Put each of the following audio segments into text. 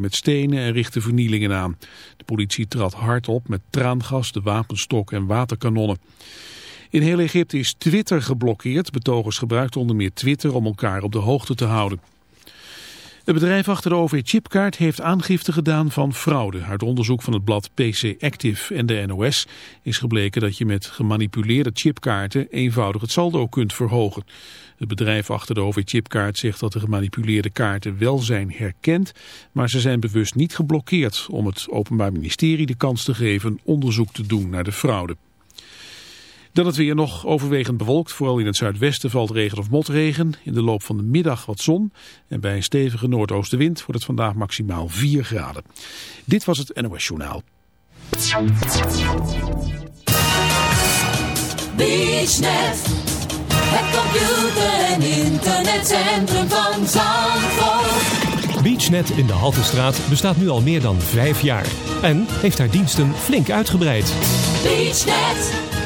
met stenen en richtte vernielingen aan. De politie trad hard op met traangas, de wapenstok en waterkanonnen. In heel Egypte is Twitter geblokkeerd. Betogers gebruikten onder meer Twitter om elkaar op de hoogte te houden. Het bedrijf achter de OV-chipkaart heeft aangifte gedaan van fraude. Uit onderzoek van het blad PC Active en de NOS is gebleken dat je met gemanipuleerde chipkaarten eenvoudig het saldo kunt verhogen. Het bedrijf achter de OV-chipkaart zegt dat de gemanipuleerde kaarten wel zijn herkend, maar ze zijn bewust niet geblokkeerd om het Openbaar Ministerie de kans te geven onderzoek te doen naar de fraude. Dan het weer nog overwegend bewolkt. Vooral in het zuidwesten valt regen of motregen. In de loop van de middag wat zon. En bij een stevige noordoostenwind wordt het vandaag maximaal 4 graden. Dit was het NOS Journaal. BeachNet. Het computer- en internetcentrum van Zandvoort. BeachNet in de Haltestraat bestaat nu al meer dan vijf jaar. En heeft haar diensten flink uitgebreid. BeachNet.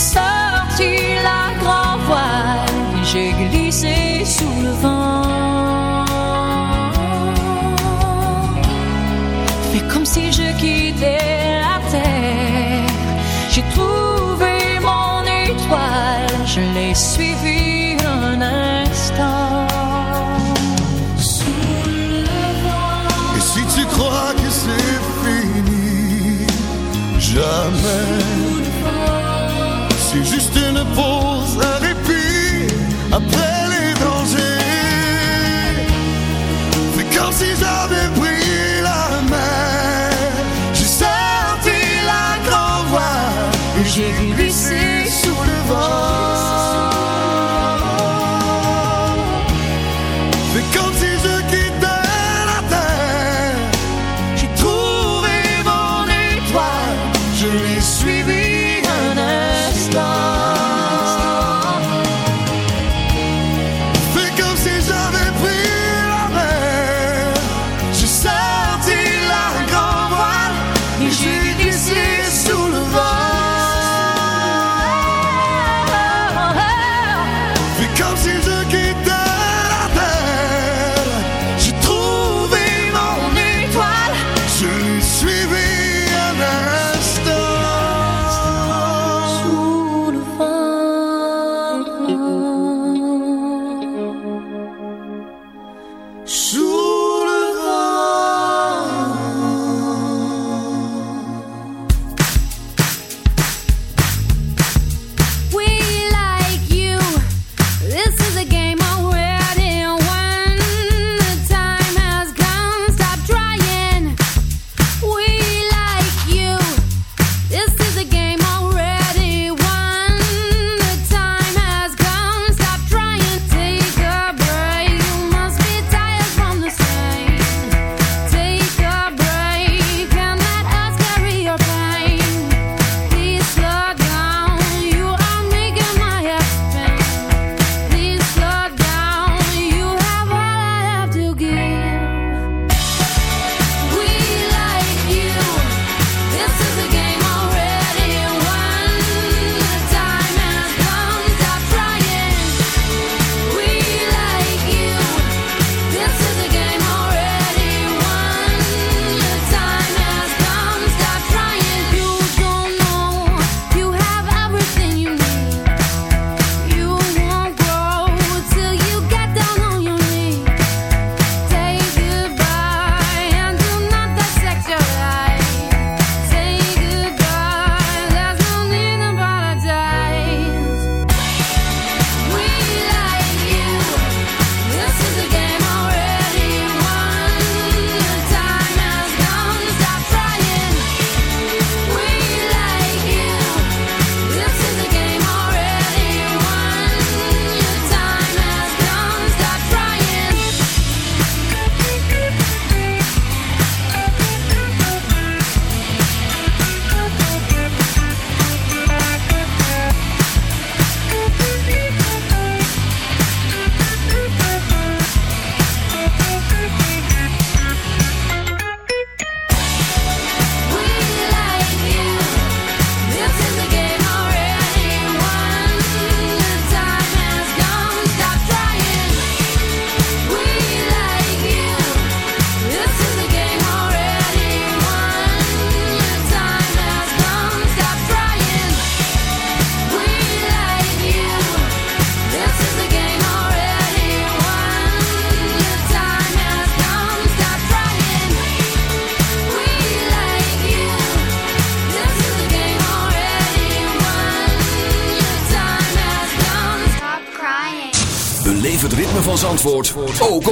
Sorti la grand voile, j'ai glissé sous le vent. Fais comme si je quittais la terre. J'ai trouvé mon étoile, je l'ai suivi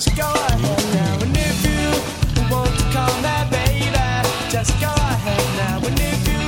just go ahead now. And if you want to baby, just go ahead now. And if you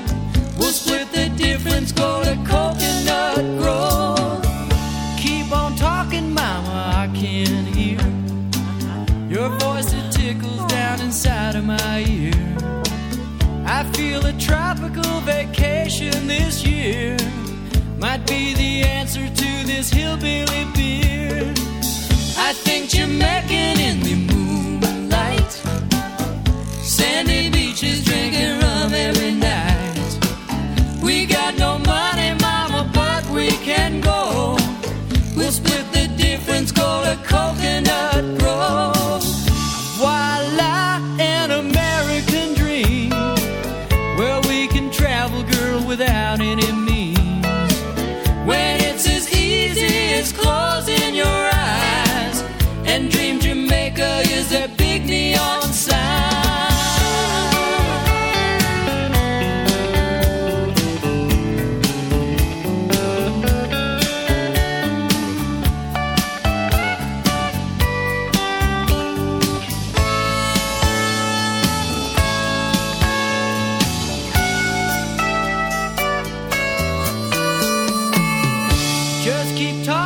Difference, go to Coconut Grove. Keep on talking, mama, I can hear your voice, it tickles down inside of my ear. I feel a tropical vacation this year might be the answer to this hillbilly beer. I think Jamaican in the moonlight, sandy beaches drinking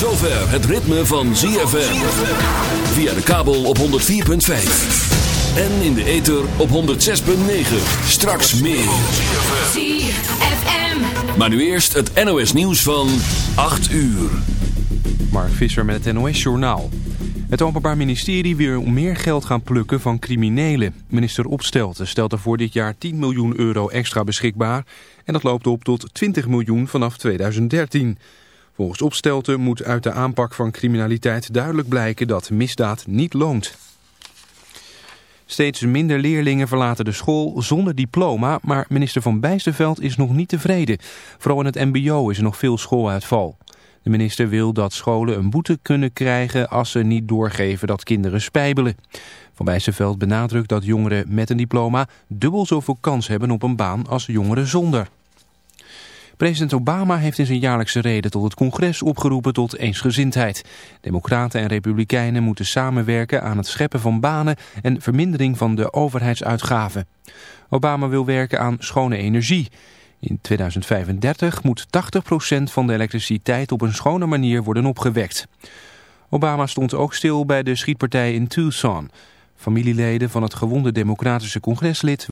Zover het ritme van ZFM. Via de kabel op 104.5. En in de ether op 106.9. Straks meer. ZFM. Maar nu eerst het NOS nieuws van 8 uur. Mark Visser met het NOS Journaal. Het Openbaar Ministerie wil meer geld gaan plukken van criminelen. Minister Opstelten stelt er voor dit jaar 10 miljoen euro extra beschikbaar... en dat loopt op tot 20 miljoen vanaf 2013. Volgens Opstelten moet uit de aanpak van criminaliteit duidelijk blijken dat misdaad niet loont. Steeds minder leerlingen verlaten de school zonder diploma, maar minister Van Bijsterveld is nog niet tevreden. Vooral in het mbo is er nog veel schooluitval. De minister wil dat scholen een boete kunnen krijgen als ze niet doorgeven dat kinderen spijbelen. Van Bijsterveld benadrukt dat jongeren met een diploma dubbel zoveel kans hebben op een baan als jongeren zonder. President Obama heeft in zijn jaarlijkse reden tot het congres opgeroepen tot eensgezindheid. Democraten en republikeinen moeten samenwerken aan het scheppen van banen en vermindering van de overheidsuitgaven. Obama wil werken aan schone energie. In 2035 moet 80% van de elektriciteit op een schone manier worden opgewekt. Obama stond ook stil bij de schietpartij in Tucson. Familieleden van het gewonde democratische congreslid